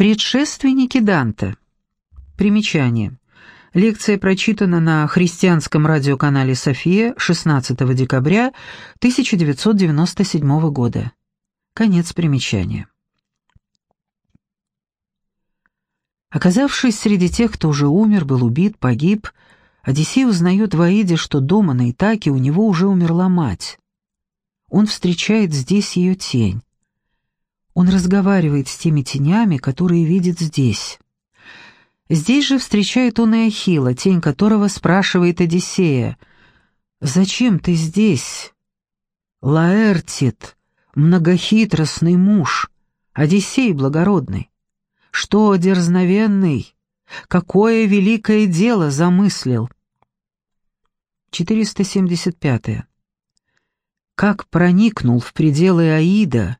Предшественники Данте. Примечание. Лекция прочитана на христианском радиоканале «София» 16 декабря 1997 года. Конец примечания. Оказавшись среди тех, кто уже умер, был убит, погиб, Одиссей узнает в Аиде, что дома на Итаке у него уже умерла мать. Он встречает здесь ее тень. Он разговаривает с теми тенями, которые видит здесь. Здесь же встречает он и Ахилла, тень которого спрашивает Одиссея, «Зачем ты здесь?» Лаэртит, многохитростный муж, Одиссей благородный. Что дерзновенный, какое великое дело замыслил. 475. -е. Как проникнул в пределы Аида,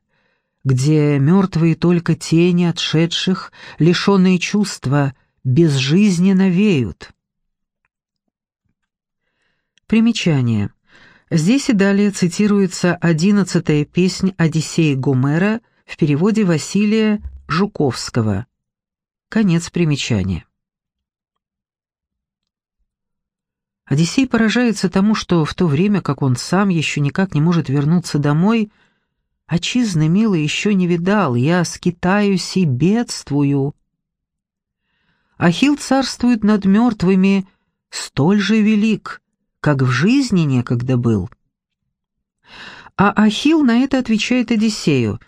где мертвые только тени отшедших, лишенные чувства, безжизненно веют. Примечание. Здесь и далее цитируется одиннадцатая песнь Одиссея Гомера в переводе Василия Жуковского. Конец примечания. Одиссей поражается тому, что в то время, как он сам еще никак не может вернуться домой, «Отчизны, милый, еще не видал, я скитаюсь и бедствую». Ахилл царствует над мертвыми, столь же велик, как в жизни некогда был. А Ахилл на это отвечает Одиссею.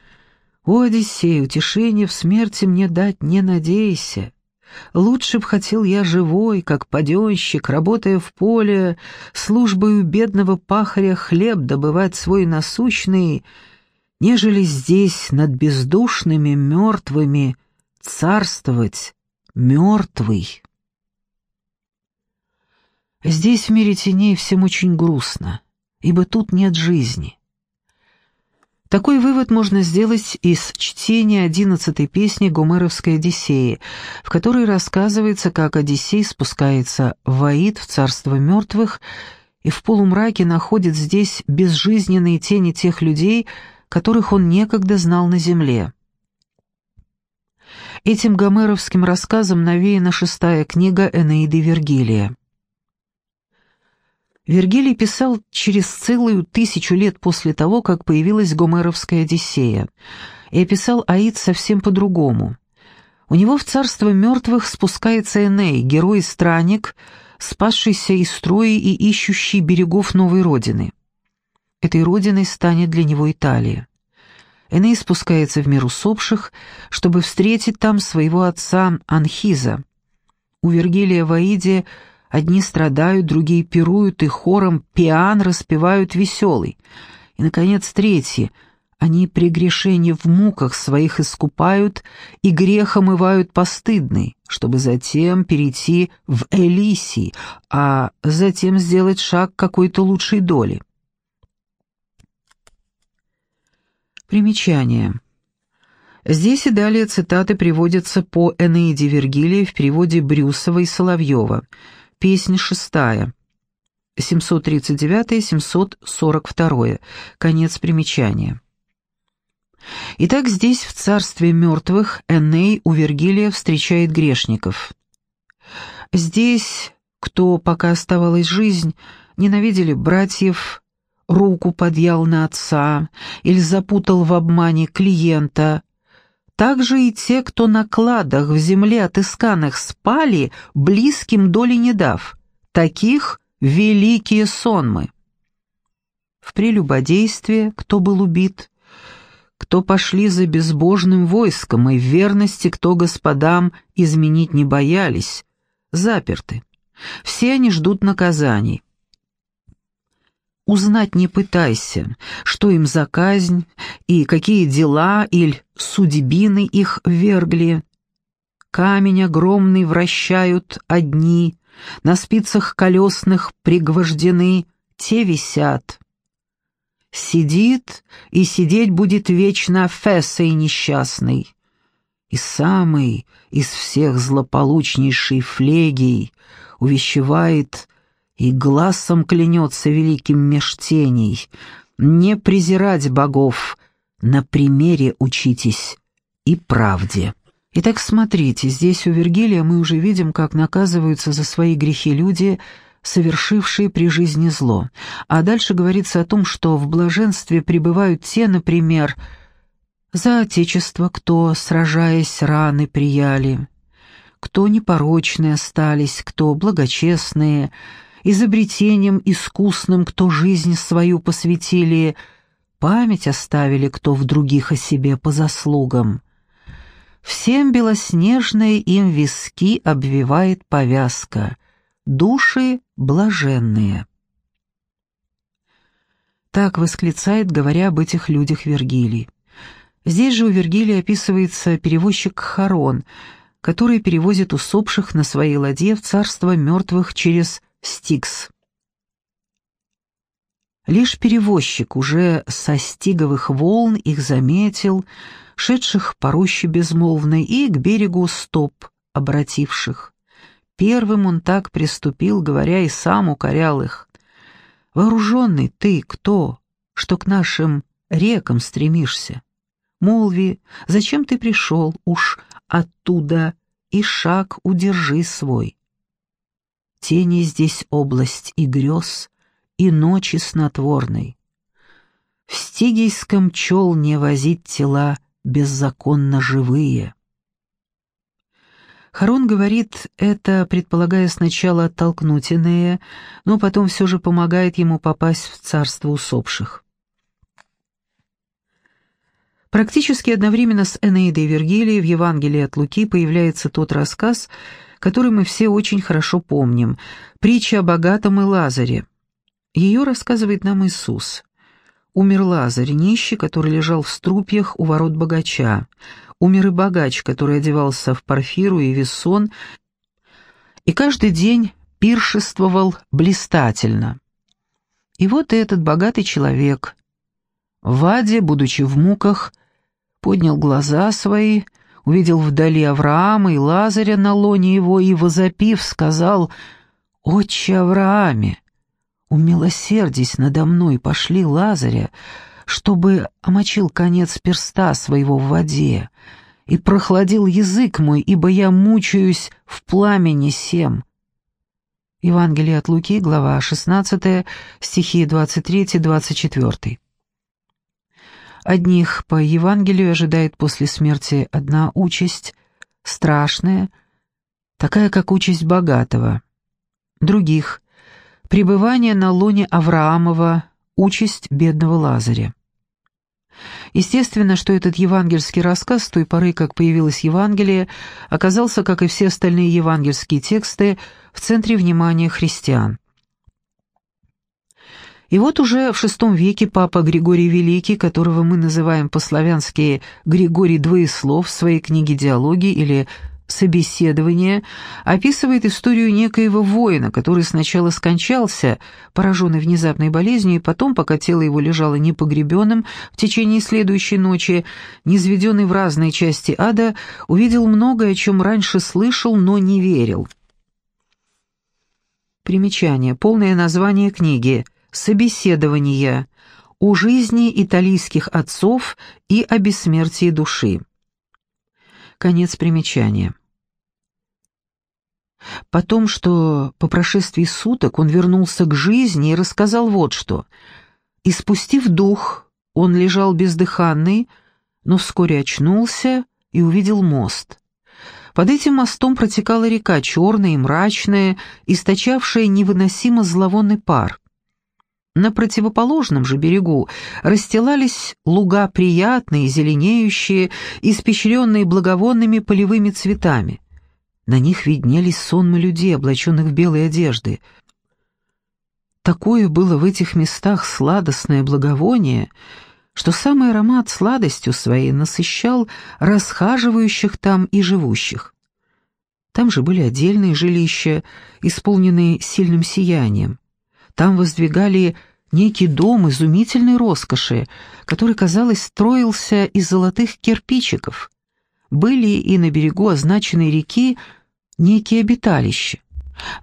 «О, Одиссей, утешение в смерти мне дать не надейся. Лучше б хотел я живой, как паденщик, работая в поле, службою бедного пахаря хлеб добывать свой насущный, нежели здесь над бездушными мертвыми царствовать мертвый. Здесь, в мире теней, всем очень грустно, ибо тут нет жизни. Такой вывод можно сделать из чтения одиннадцатой песни Гомеровской «Одиссеи», в которой рассказывается, как Одиссей спускается в Аид, в царство мертвых, и в полумраке находит здесь безжизненные тени тех людей, которых он некогда знал на земле. Этим гомеровским рассказом навеяна шестая книга Энеиды Вергилия. Вергилий писал через целую тысячу лет после того, как появилась Гомеровская Одиссея, и описал Аид совсем по-другому. У него в царство мертвых спускается Эней, герой-странник, спасшийся из строя и ищущий берегов новой родины. Этой родиной станет для него Италия. Эней спускается в мир усопших, чтобы встретить там своего отца Анхиза. У Вергилия в Аиде – Одни страдают, другие пируют и хором пиан распевают веселый. И, наконец, третьи. Они прегрешения в муках своих искупают и грех омывают постыдный, чтобы затем перейти в Элисий, а затем сделать шаг какой-то лучшей доли. Примечание. Здесь и далее цитаты приводятся по Энеиде Вергилия в переводе Брюсова и Соловьева – Песнь шестая. 739-742. Конец примечания. Итак, здесь, в царстве мертвых, Эней у Вергилия встречает грешников. Здесь, кто, пока оставалась жизнь, ненавидели братьев, руку подъял на отца или запутал в обмане клиента, также и те, кто на кладах в земле отысканных спали, близким доли не дав. Таких великие сонмы. В прелюбодействе кто был убит, кто пошли за безбожным войском, и в верности кто господам изменить не боялись, заперты. Все они ждут наказаний. Узнать не пытайся, что им за казнь и какие дела или судьбины их вергли. Камень огромный вращают одни, на спицах колесных пригвождены, те висят. Сидит и сидеть будет вечно Фессой несчастный. И самый из всех злополучнейший флегий увещевает и глазом клянется великим меж теней, не презирать богов, на примере учитесь и правде. Итак, смотрите, здесь у Вергилия мы уже видим, как наказываются за свои грехи люди, совершившие при жизни зло. А дальше говорится о том, что в блаженстве пребывают те, например, за отечество, кто, сражаясь, раны прияли, кто непорочные остались, кто благочестные, изобретением искусным, кто жизнь свою посвятили, память оставили, кто в других о себе по заслугам. Всем белоснежные им виски обвивает повязка, души блаженные. Так восклицает, говоря об этих людях Вергилий. Здесь же у Вергилия описывается перевозчик Харон, который перевозит усопших на своей ладье в царство мертвых через Стикс. Лишь перевозчик уже со стиговых волн их заметил, шедших по роще безмолвной, и к берегу стоп, обративших. Первым он так приступил, говоря, и сам укорял их. «Вооруженный ты кто, что к нашим рекам стремишься? Молви, зачем ты пришел уж оттуда, и шаг удержи свой?» Тени здесь область и грез, и ночи снотворной. В стигийском чел не возить тела беззаконно живые. Харон говорит это, предполагая сначала оттолкнуть Инея, но потом все же помогает ему попасть в царство усопших. Практически одновременно с Энеидой Вергилией в Евангелии от Луки появляется тот рассказ, который мы все очень хорошо помним, притча о богатом и Лазаре. Ее рассказывает нам Иисус. Умер Лазарь, нищий, который лежал в струпьях у ворот богача. Умер и богач, который одевался в парфиру и весон, и каждый день пиршествовал блистательно. И вот этот богатый человек, в аде, будучи в муках, поднял глаза свои, увидел вдали Авраама и Лазаря на лоне его и, возопив, сказал «Отче Аврааме, умилосердись надо мной, пошли Лазаря, чтобы омочил конец перста своего в воде и прохладил язык мой, ибо я мучаюсь в пламени сем». Евангелие от Луки, глава 16, стихи 23-24. Одних по Евангелию ожидает после смерти одна участь, страшная, такая как участь богатого. Других — пребывание на лоне Авраамова, участь бедного Лазаря. Естественно, что этот евангельский рассказ с той поры, как появилось Евангелие, оказался, как и все остальные евангельские тексты, в центре внимания христиан. И вот уже в VI веке папа Григорий Великий, которого мы называем по-славянски Григорий Двоеслов в своей книге «Диалоги» или «Собеседование», описывает историю некоего воина, который сначала скончался, пораженный внезапной болезнью, и потом, пока тело его лежало непогребенным, в течение следующей ночи, низведенный в разные части ада, увидел многое, о чем раньше слышал, но не верил. Примечание. Полное название книги собеседования о жизни итальянских отцов и о бессмертии души. Конец примечания. Потом, что по прошествии суток он вернулся к жизни и рассказал вот что. Испустив дух, он лежал бездыханный, но вскоре очнулся и увидел мост. Под этим мостом протекала река, черная и мрачная, источавшая невыносимо зловонный пар. На противоположном же берегу расстилались луга приятные, зеленеющие, испещренные благовонными полевыми цветами. На них виднелись сонмы людей, облаченных в белые одежды. Такое было в этих местах сладостное благовоние, что самый аромат сладостью своей насыщал расхаживающих там и живущих. Там же были отдельные жилища, исполненные сильным сиянием. Там воздвигали некий дом изумительной роскоши, который, казалось, строился из золотых кирпичиков. Были и на берегу означенной реки некие обиталища,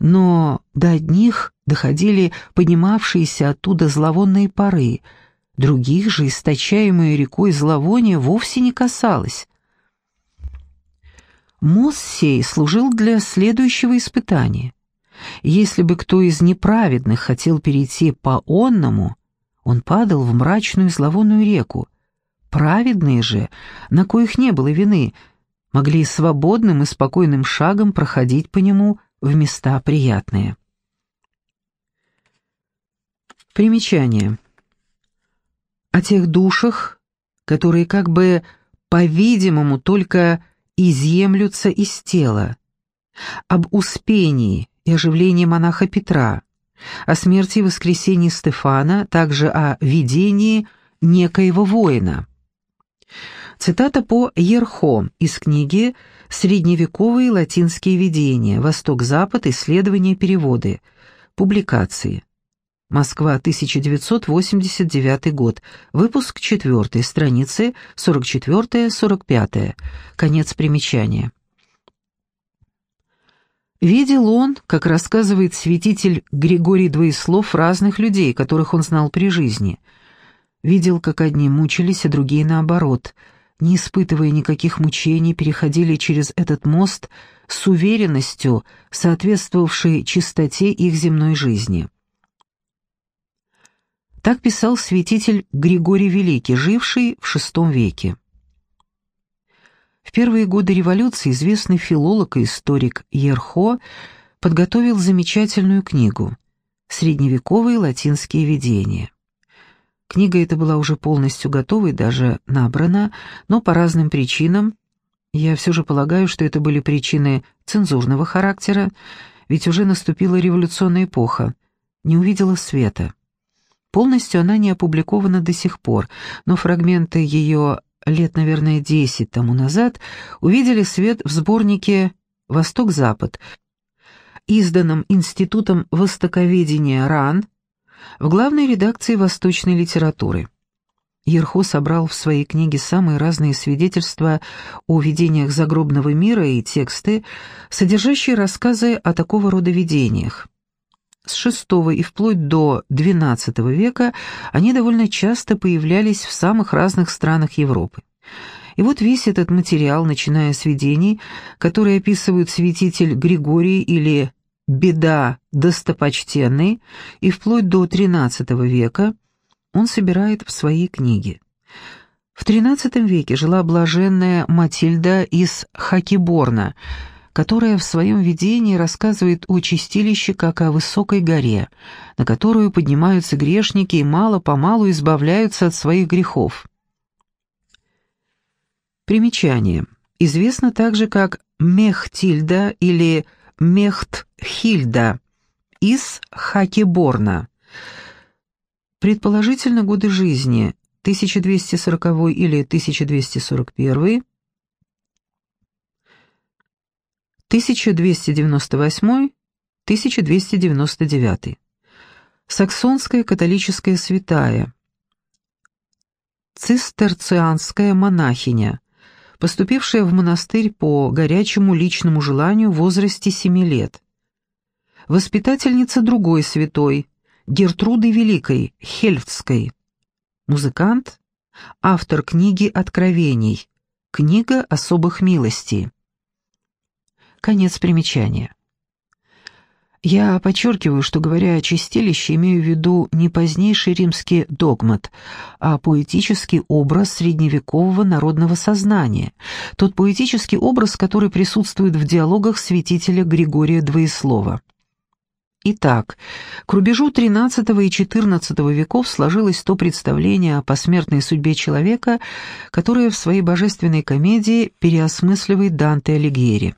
но до одних доходили поднимавшиеся оттуда зловонные пары, других же источаемые рекой зловония вовсе не касалось. Мост сей служил для следующего испытания. Если бы кто из неправедных хотел перейти по онному, он падал в мрачную зловонную реку. Праведные же, на коих не было вины, могли свободным и спокойным шагом проходить по нему в места приятные. Примечание. О тех душах, которые как бы, по-видимому, только изъемлются из тела, об успении и оживлении монаха Петра, о смерти и воскресении Стефана, также о видении некоего воина. Цитата по Ерхо из книги «Средневековые латинские видения. Восток-Запад. Исследования, переводы». Публикации. Москва, 1989 год. Выпуск 4, страницы 44-45. Конец примечания. Видел он, как рассказывает святитель Григорий Двоеслов, разных людей, которых он знал при жизни. Видел, как одни мучились, а другие наоборот, не испытывая никаких мучений, переходили через этот мост с уверенностью, соответствовавшей чистоте их земной жизни. Так писал святитель Григорий Великий, живший в VI веке. В первые годы революции известный филолог и историк Ерхо подготовил замечательную книгу «Средневековые латинские видения». Книга эта была уже полностью готова и даже набрана, но по разным причинам, я все же полагаю, что это были причины цензурного характера, ведь уже наступила революционная эпоха, не увидела света. Полностью она не опубликована до сих пор, но фрагменты ее лет, наверное, десять тому назад увидели свет в сборнике «Восток-Запад», изданном Институтом Востоковедения РАН в главной редакции восточной литературы. Ерхо собрал в своей книге самые разные свидетельства о видениях загробного мира и тексты, содержащие рассказы о такого рода видениях. С VI и вплоть до XII века они довольно часто появлялись в самых разных странах Европы. И вот весь этот материал, начиная с видений, которые описывают святитель Григорий или «Беда достопочтенный», и вплоть до XIII века, он собирает в своей книге. В XIII веке жила блаженная Матильда из Хакиборна – которая в своем видении рассказывает о чистилище как о высокой горе, на которую поднимаются грешники и мало-помалу избавляются от своих грехов. Примечание. Известно также как Мехтильда или Мехтхильда из Хакеборна. Предположительно, годы жизни 1240 или 1241 1298-1299. Саксонская католическая святая. Цистерцианская монахиня, поступившая в монастырь по горячему личному желанию в возрасте семи лет. Воспитательница другой святой, Гертруды Великой, Хельфтской. Музыкант, автор книги «Откровений», книга особых милостей. Конец примечания. Я подчеркиваю, что, говоря о чистилище, имею в виду не позднейший римский догмат, а поэтический образ средневекового народного сознания, тот поэтический образ, который присутствует в диалогах святителя Григория Двоеслова. Итак, к рубежу XIII и XIV веков сложилось то представление о посмертной судьбе человека, которое в своей божественной комедии переосмысливает Данте Алигьери.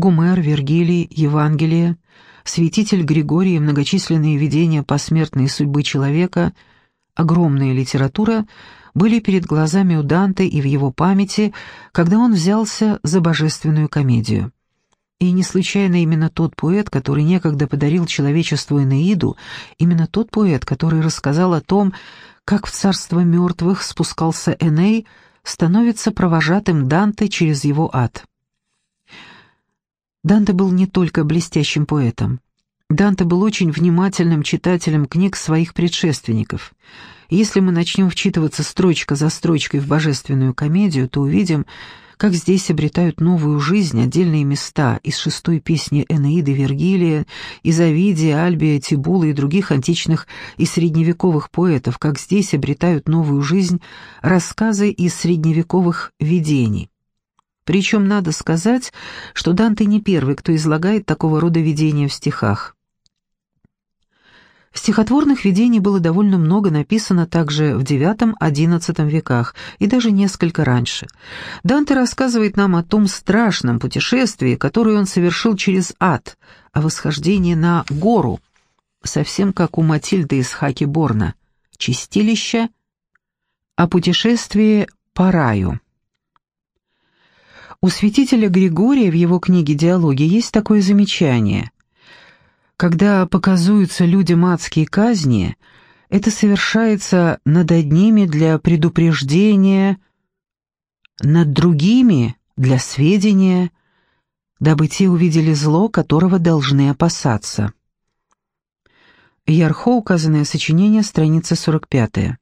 Гумер, Вергилий, Евангелие, святитель Григорий многочисленные видения посмертной судьбы человека, огромная литература были перед глазами у Данте и в его памяти, когда он взялся за божественную комедию. И не случайно именно тот поэт, который некогда подарил человечеству Энеиду, именно тот поэт, который рассказал о том, как в царство мертвых спускался Эней, становится провожатым Данте через его ад. Данте был не только блестящим поэтом. Данте был очень внимательным читателем книг своих предшественников. Если мы начнем вчитываться строчка за строчкой в божественную комедию, то увидим, как здесь обретают новую жизнь отдельные места из шестой песни Энеиды Вергилия, из Овидия, Альбия, Тибула и других античных и средневековых поэтов, как здесь обретают новую жизнь рассказы из средневековых видений. Причем надо сказать, что Данте не первый, кто излагает такого рода видения в стихах. Стихотворных видений было довольно много написано также в IX-XI веках и даже несколько раньше. Данте рассказывает нам о том страшном путешествии, которое он совершил через ад, о восхождении на гору, совсем как у Матильды из Хаки-Борна, чистилища, о путешествии по раю. У святителя Григория в его книге «Диалоги» есть такое замечание – когда показуются людям адские казни, это совершается над одними для предупреждения, над другими для сведения, дабы те увидели зло, которого должны опасаться. Ярхо, указанное сочинение, страница 45.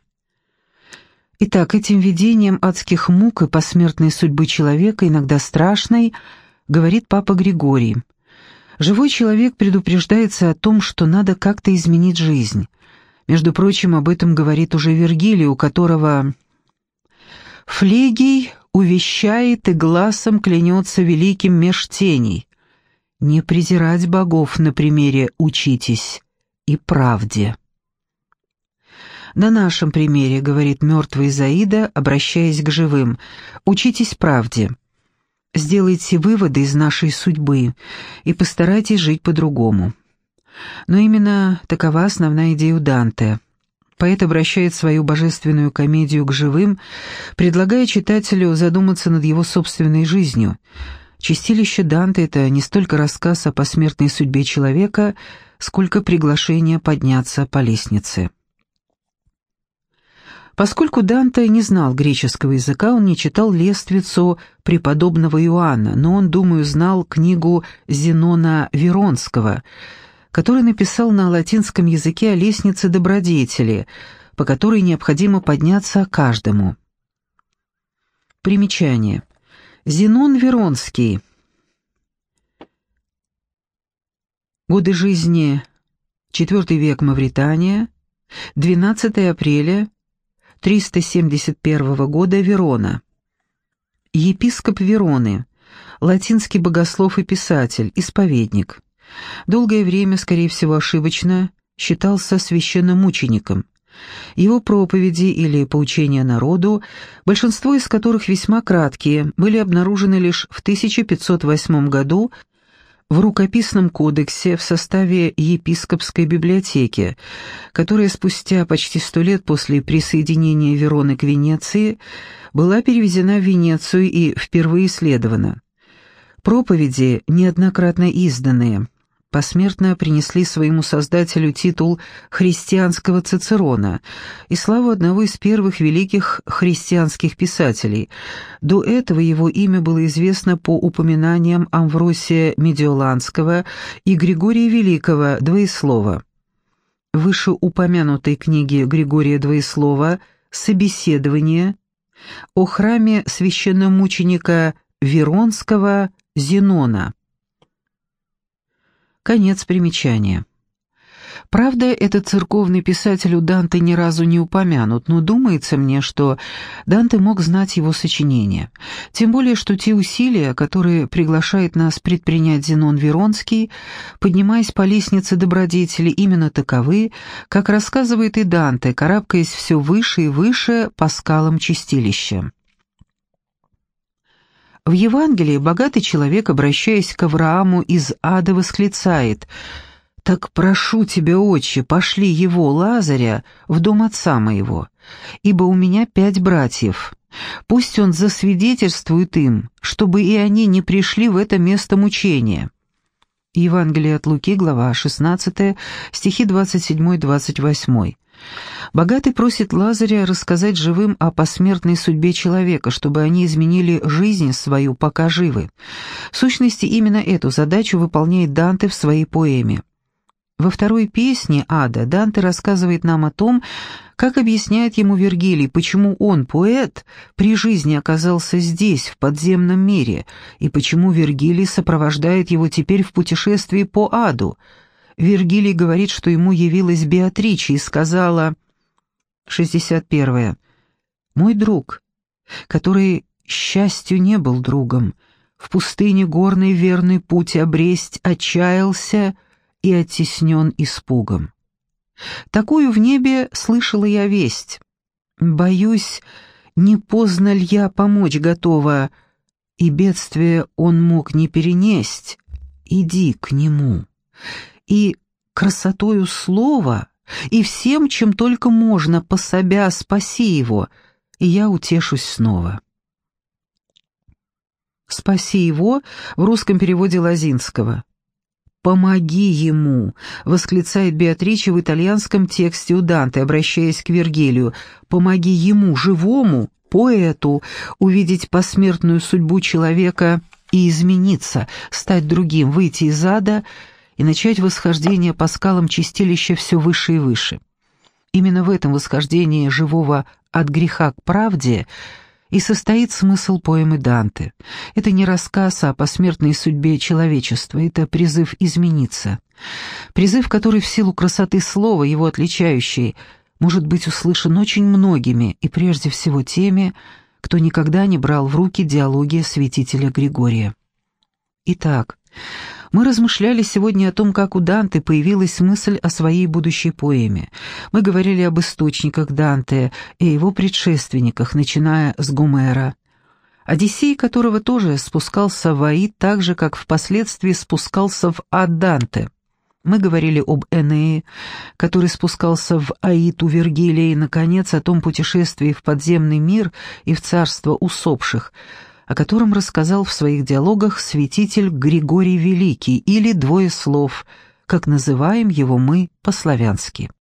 Итак, этим видением адских мук и посмертной судьбы человека, иногда страшной, говорит папа Григорий – Живой человек предупреждается о том, что надо как-то изменить жизнь. Между прочим, об этом говорит уже Вергилий, у которого «Флегий увещает и глазом клянется великим меж теней. Не презирать богов на примере учитесь и правде». На нашем примере, говорит мертвый Заида, обращаясь к живым, учитесь правде. Сделайте выводы из нашей судьбы и постарайтесь жить по-другому. Но именно такова основная идея у Данте. Поэт обращает свою божественную комедию к живым, предлагая читателю задуматься над его собственной жизнью. Чистилище Данте — это не столько рассказ о посмертной судьбе человека, сколько приглашение подняться по лестнице. Поскольку Данте не знал греческого языка, он не читал лествицу преподобного Иоанна, но он, думаю, знал книгу Зенона Веронского, который написал на латинском языке о лестнице добродетели, по которой необходимо подняться каждому. Примечание. Зенон Веронский. Годы жизни. IV век Мавритания. 12 апреля 371 года Верона. Епископ Вероны, латинский богослов и писатель, исповедник. Долгое время, скорее всего ошибочно, считался священномучеником. Его проповеди или поучения народу, большинство из которых весьма краткие, были обнаружены лишь в 1508 году в рукописном кодексе в составе епископской библиотеки, которая спустя почти сто лет после присоединения Вероны к Венеции была переведена в Венецию и впервые исследована. Проповеди, неоднократно изданные, посмертно принесли своему создателю титул христианского Цицерона и славу одного из первых великих христианских писателей. До этого его имя было известно по упоминаниям Амвросия Медиоланского и Григория Великого Двоеслова. В вышеупомянутой книге Григория Двоеслова «Собеседование» о храме священномученика Веронского Зенона. Конец примечания. Правда, этот церковный писатель у Данте ни разу не упомянут, но думается мне, что Данте мог знать его сочинения. Тем более, что те усилия, которые приглашает нас предпринять Зенон Веронский, поднимаясь по лестнице добродетели, именно таковы, как рассказывает и Данте, карабкаясь все выше и выше по скалам чистилища. В Евангелии богатый человек, обращаясь к Аврааму из ада, восклицает «Так прошу тебя, отче, пошли его, Лазаря, в дом отца моего, ибо у меня пять братьев. Пусть он засвидетельствует им, чтобы и они не пришли в это место мучения». Евангелие от Луки, глава 16, стихи 27-28. Богатый просит Лазаря рассказать живым о посмертной судьбе человека, чтобы они изменили жизнь свою, пока живы. В сущности, именно эту задачу выполняет Данте в своей поэме. Во второй песне «Ада» Данте рассказывает нам о том, как объясняет ему Вергилий, почему он, поэт, при жизни оказался здесь, в подземном мире, и почему Вергилий сопровождает его теперь в путешествии по аду. Вергилий говорит, что ему явилась Беатрича и сказала... 61. «Мой друг, который счастью не был другом, в пустыне горный верный путь обресть отчаялся и оттеснен испугом. Такую в небе слышала я весть. Боюсь, не поздно ли я помочь готова, и бедствие он мог не перенесть. Иди к нему. И красотою слова, и всем, чем только можно, пособя, спаси его, и я утешусь снова. «Спаси его» в русском переводе Лазинского. «Помоги ему!» — восклицает Беатрича в итальянском тексте у Данте, обращаясь к Вергилию. «Помоги ему, живому, поэту, увидеть посмертную судьбу человека и измениться, стать другим, выйти из ада и начать восхождение по скалам чистилища все выше и выше». Именно в этом восхождении живого от греха к правде — и состоит смысл поэмы Данте. Это не рассказ о посмертной судьбе человечества, это призыв измениться. Призыв, который в силу красоты слова, его отличающей, может быть услышан очень многими, и прежде всего теми, кто никогда не брал в руки диалоги святителя Григория. Итак, мы размышляли сегодня о том, как у Данте появилась мысль о своей будущей поэме. Мы говорили об источниках Данте и его предшественниках, начиная с Гомера. Одиссей, которого тоже спускался в Аид, так же, как впоследствии спускался в Ад Данте. Мы говорили об Энее, который спускался в Аид у Вергилия, и, наконец, о том путешествии в подземный мир и в царство усопших – о котором рассказал в своих диалогах святитель Григорий Великий или «Двое слов», как называем его мы по-славянски.